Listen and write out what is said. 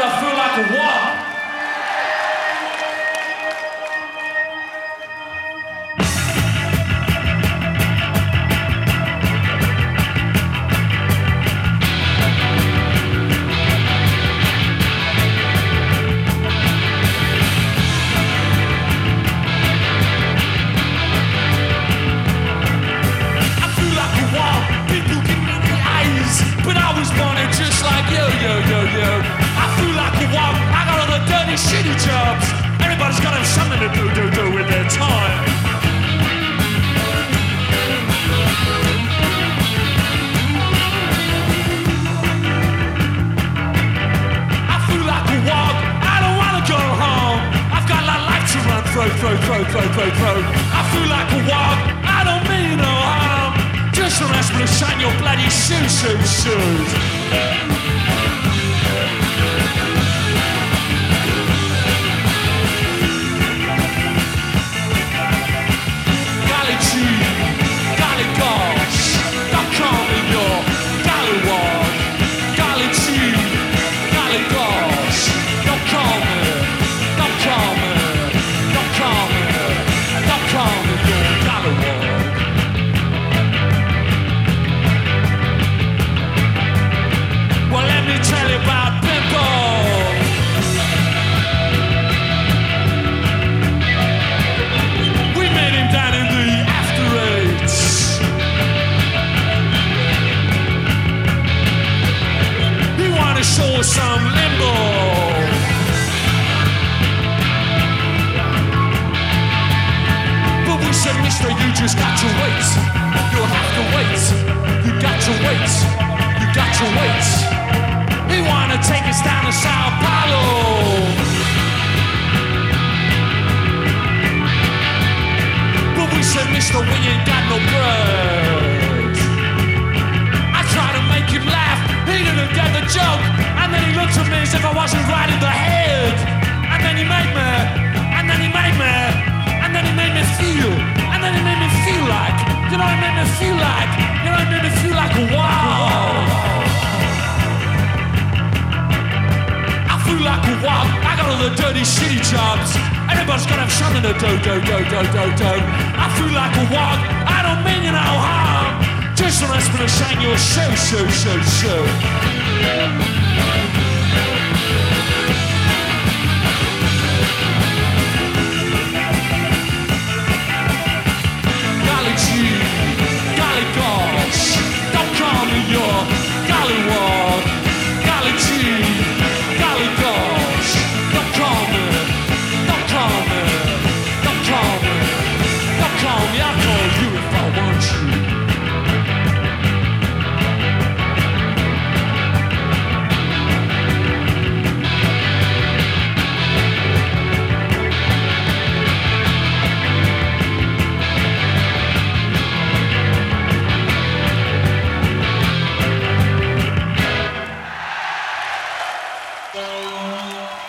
I feel like a what? All shitty jobs. Everybody's got to have something to do, do, do with their time. I feel like a wall. I don't wanna go home. I've got a life to run through, through, through, through, through. I feel like a wall. I don't mean no harm. Just don't ask me to shine your bloody shoes, shoes, shoes. Some limbo. But we said, mister, you just got to wait. You'll have to wait. You got to wait. You got to wait. He wanted to take us down to Sao Paulo. But we said, mister, we ain't got no bread. If I wasn't right in the head. And then he made me, and then he made me, and then he made me feel, and then he made me feel like, you know, he made me feel like, you know, he made me feel like, wow. I feel like a wog. I got all the dirty, shitty jobs. Everybody's gotta have something to do, do, do, do, do, do. I feel like a wog. I don't mean you no harm. Just don't ask me to shine your shoe, shoe, shoe, shoe.